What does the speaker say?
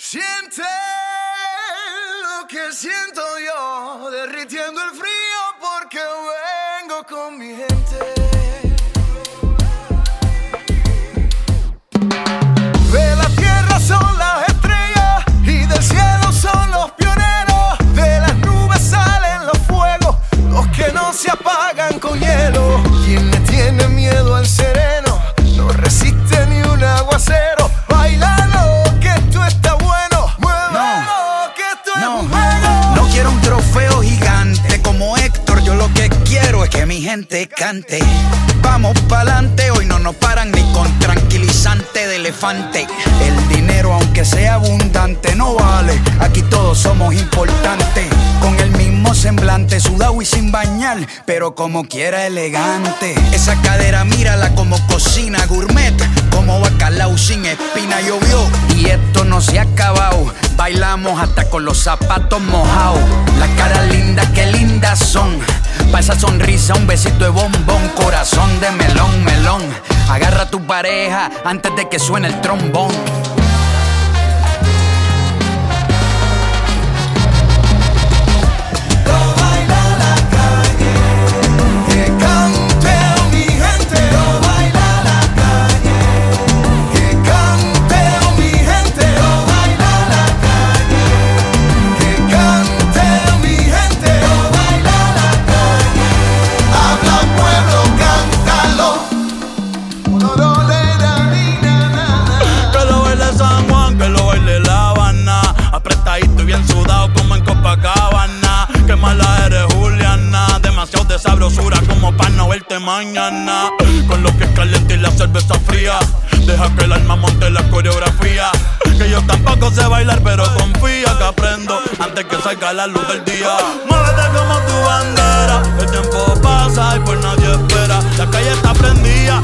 Siente lo que siento yo, derritiendo el frío porque vengo con mi gente. De la tierra son las estrellas y del cielo son los pioneros. De las nubes salen los fuegos, los que no se apagan con hielo. Quien le tiene miedo al sereno no resiste ni un aguacero. Gente cante. Vamos pa'lante, hoy no nos paran ni con tranquilizante de elefante. El dinero, aunque sea abundante, no vale. Aquí todos somos importantes. Con el mismo semblante, sudado y sin bañar, pero como quiera elegante. Esa cadera, mírala como cocina gourmet, como bacalao sin espina llovió. Y esto no se ha acabado. Bailamos hasta con los zapatos mojados. Las caras lindas, qué lindas son. Pa' esa sonrisa, un besito de bombón, corazón de melón, melón. Agarra a tu pareja antes de que suene el trombón. mala eres, Juliana. Demasiado de sabrosura como para no verte mañana. Con lo que es caliente y la cerveza fría. Deja que el alma monte la coreografía. Que yo tampoco sé bailar, pero confía que aprendo antes que salga la luz del día. Muévete como tu bandera. El tiempo pasa y pues nadie espera. La calle está prendida.